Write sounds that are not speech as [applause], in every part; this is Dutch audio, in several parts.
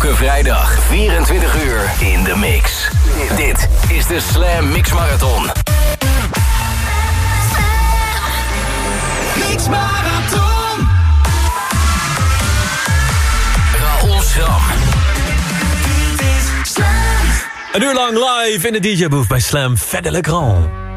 Elke vrijdag 24 uur in de mix. Dit is de Slam Mix Marathon. Mix Marathon. Raoul Schram. Een uur lang live in de DJ-booth bij Slam Fedde Le Grand.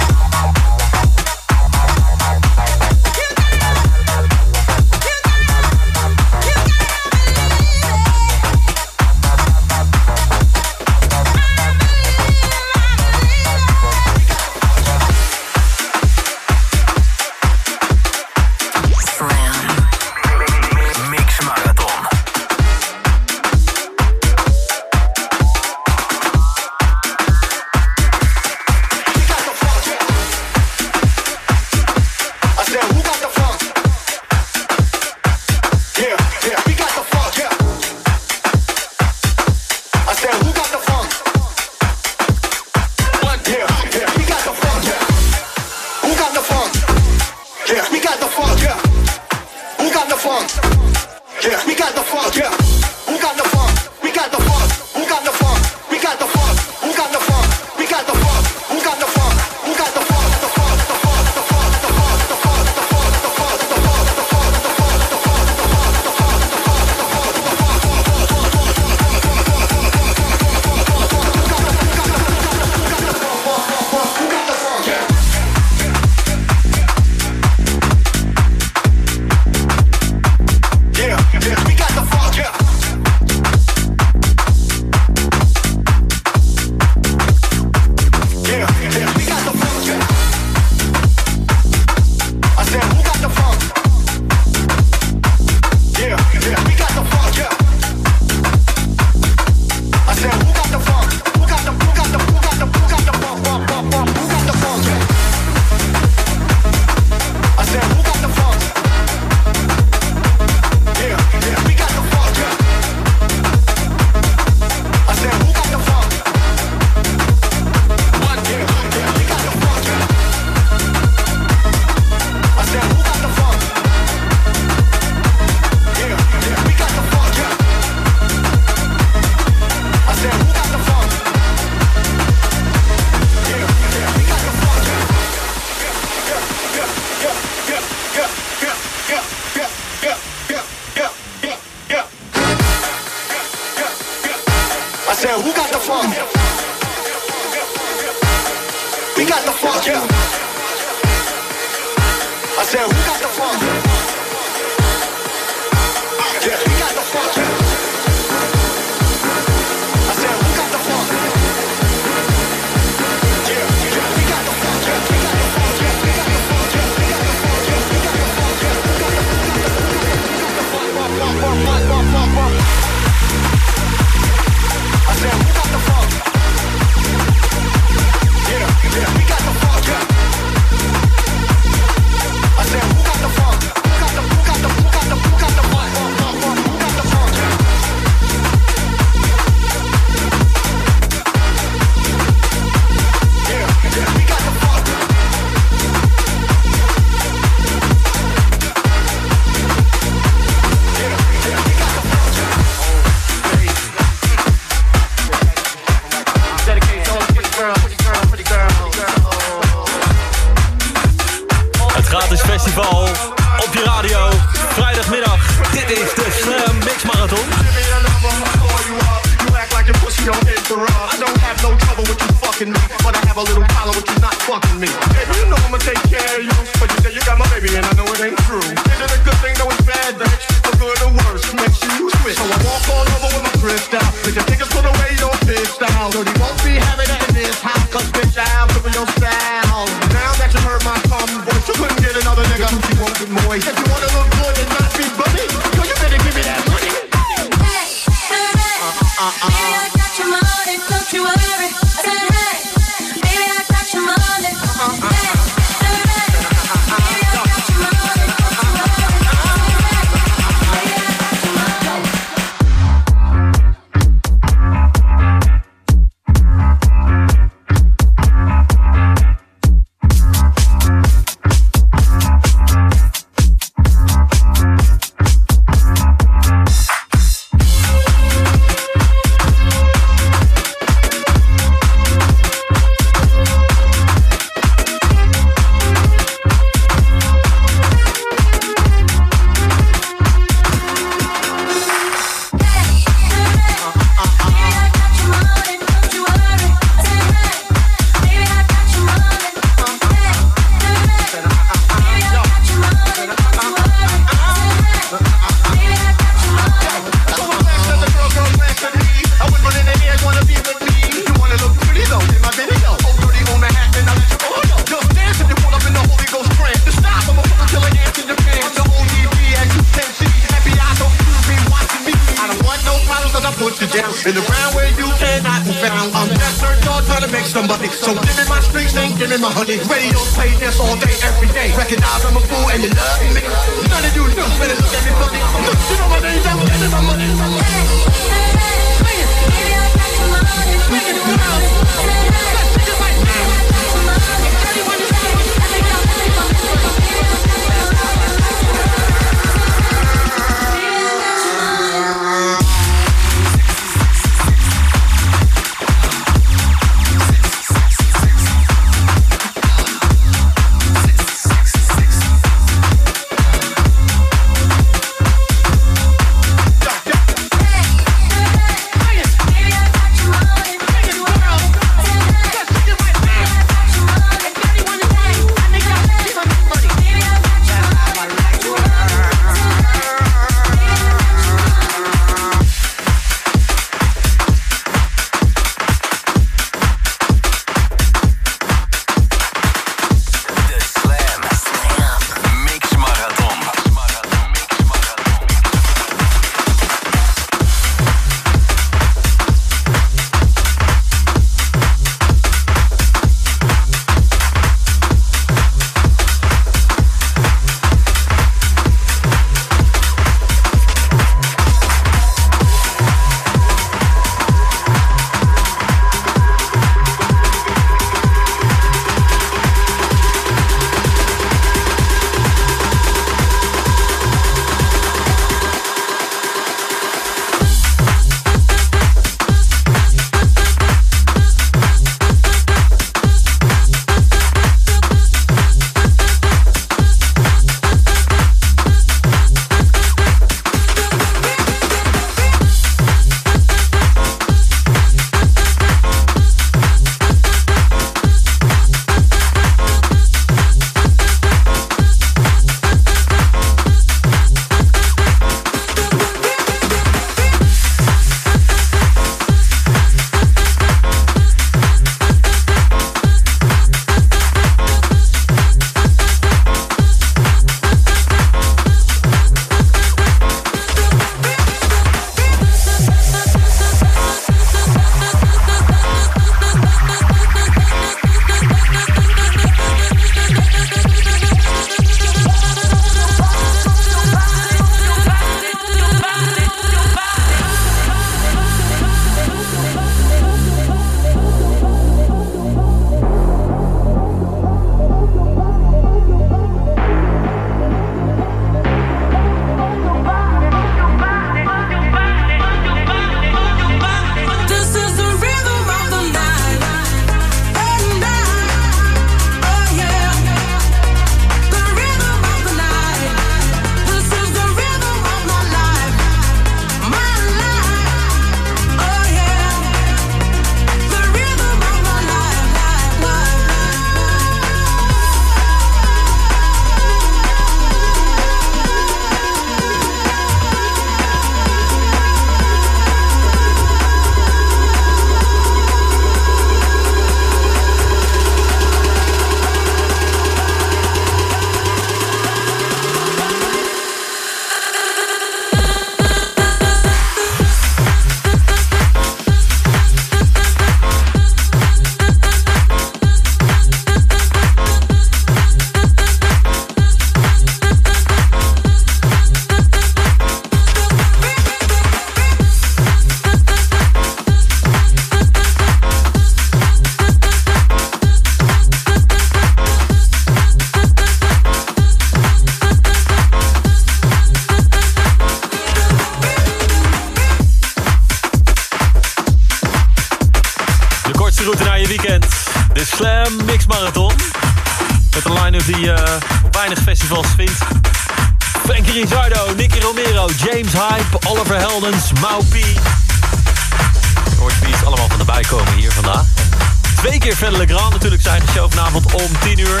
keer Fede Legrand. Natuurlijk zijn show vanavond om 10 uur.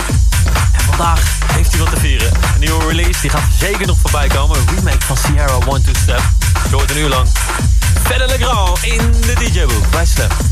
En vandaag heeft hij wat te vieren. Een nieuwe release, die gaat zeker nog voorbij komen. Een remake van Sierra One Two Step. Door het een uur lang. Fede Legrand in de DJ-boek bij step.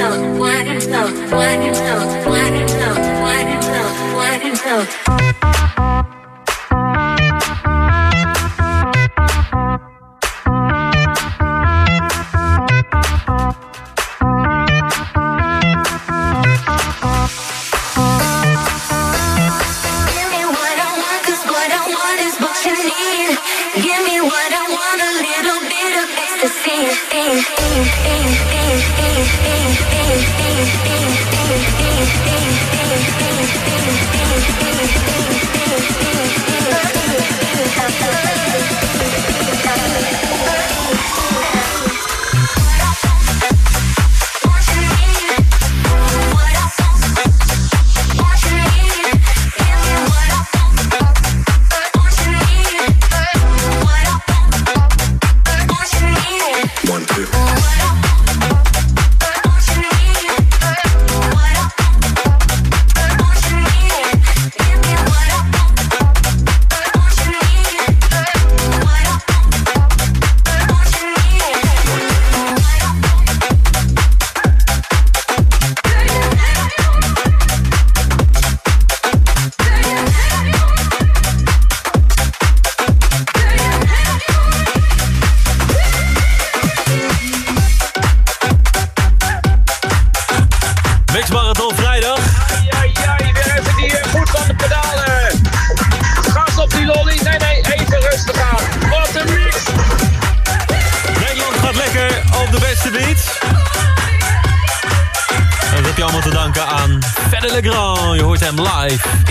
What is love? What is love? What is love? What is love? What is love? Live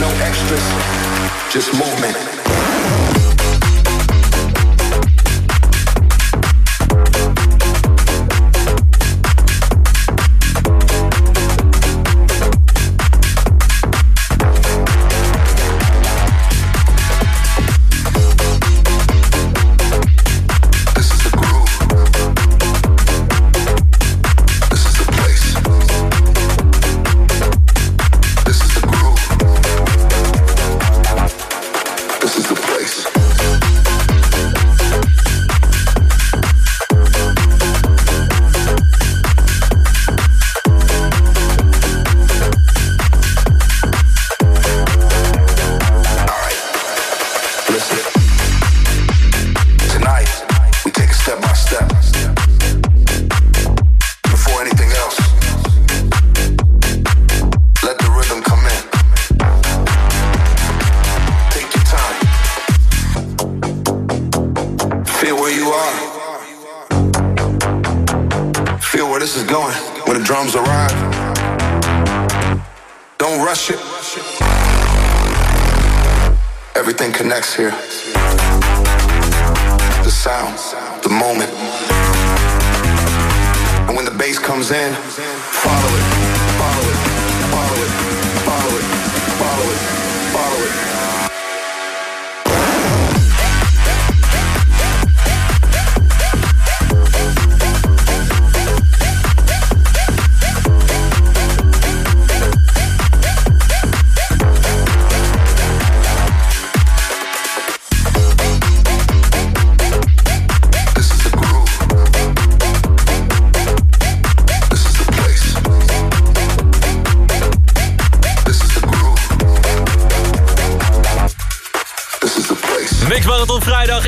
no extras. Just movement. Follow it, follow it, follow it, follow it, follow it, follow it.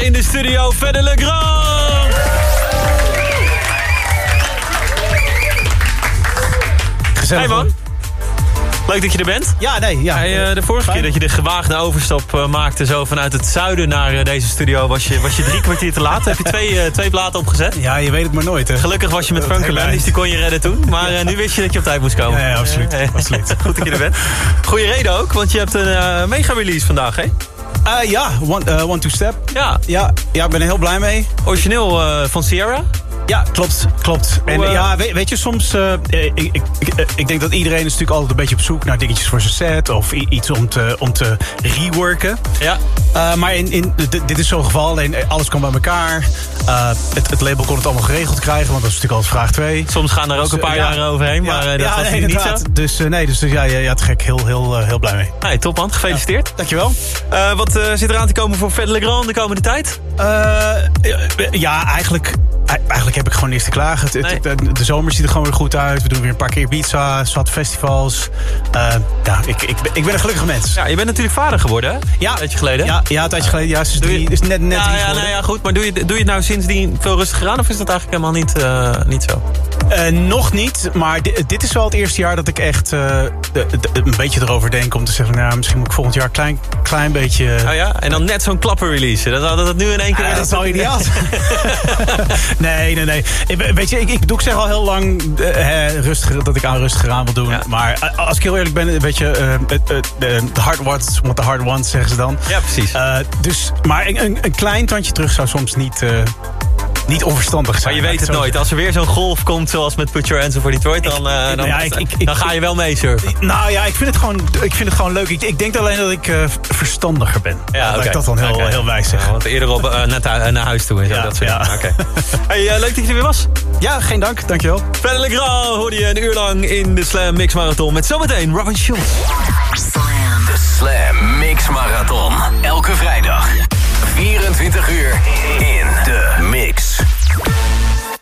In de studio. Verder Le Grand. Gezellig. Hey man. Leuk dat je er bent. Ja, nee, ja. Hey, eh, de vorige Fijn. keer dat je de gewaagde overstap eh, maakte... zo vanuit het zuiden naar eh, deze studio... was je, was je drie kwartier te laat. Heb je twee, twee platen opgezet. Ja, je weet het maar nooit, hè. Gelukkig was je met hele dus die kon je redden toen. Maar nu wist je dat je op tijd moest komen. Ja, ja, absoluut, [laughs] absoluut. Goed dat je er bent. Goeie reden ook, want je hebt een mega-release vandaag, hè? Eh, ja, one, eh, one Two Step. Ja, Ja, ja, ik ben er heel blij mee. origineel eh, van Sierra. Ja, klopt, klopt. En Hoe, eh, ja, weet, weet je, soms... eh, ik, ik, ik, eh, ik denk dat iedereen is natuurlijk altijd een beetje op zoek naar dingetjes voor zijn set... of iets om te, om te reworken. Ja. Maar in, in, dit- is zo'n geval, alleen alles kwam bij elkaar. Het, het label kon het allemaal geregeld krijgen, want dat is natuurlijk altijd vraag 2. Soms gaan er ook een paar jaren overheen, maar eh, dat was hier niet zo. Dus nee, dus, dus ja, ja, ja, te gek. Heel, heel, heel blij mee. Hey, top man, gefeliciteerd. Dankjewel. Eh, wat zit eraan te komen voor Fed Le Grand de komende tijd? Ja, eigenlijk, eigenlijk heb ik gewoon niks te klagen. Het- het- Nee. de, zomer ziet er gewoon weer goed uit. We doen weer een paar keer Ibiza, zat festivals. Eh, ja, ik, ik, ben- ik ben een gelukkig mens. Ja, je bent natuurlijk vader geworden, hè? Ja. Een tijdje geleden. Ja, ja, een tijdje geleden. Ja, is, drie, is net, net ja, ja, nou ja, goed. Maar doe je, doe je het nou sindsdien veel rustiger aan? Of is dat eigenlijk helemaal niet, eh, niet zo? Eh, nog niet, maar di- dit is wel het eerste jaar dat ik echt de- de- een beetje erover denk... om te zeggen, nou, misschien moet ik volgend jaar een klein, klein beetje... Oh ja? En dan net zo'n klapper release. Dat, dat het nu in één keer... Ah, dat zou ideaal zijn. [laughs] [laughs] nee, nee, nee. Ik- Weet je, ik, ik, doe ik zeg al heel lang eh, rustig, dat ik aan rustiger aan wil doen. Ja. Maar eh, als ik heel eerlijk ben, weet je, eh, de the hard wants what the hard wants, zeggen ze dan. Ja, precies. Dus, maar een, een, een klein tandje terug zou soms niet, niet onverstandig zijn. maar je weet het nooit. Als er weer zo'n golf komt, zoals met Put Your Hands Up for Detroit... dan, eh, dan, ja, ik- ik- ik- dan ga je wel meesurfen. Nou ja, ik vind het gewoon, ik vind het gewoon leuk. Ik, ik denk alleen dat ik eh, verstandiger ben. dat oké. ik dat dan heel, heel wijs zeg. Ja, want eerder op, eh, net hu- naar huis toe en zo. Ja, dat soort ja. dingen. Oké. [laughs] Hey, leuk dat je er weer was. Ja, geen dank. Dankjewel. Verder Le Grand hoorde je een uur lang in de Slam Mix Marathon... met zometeen Robin Schulz. De Slam Mix Marathon. Elke vrijdag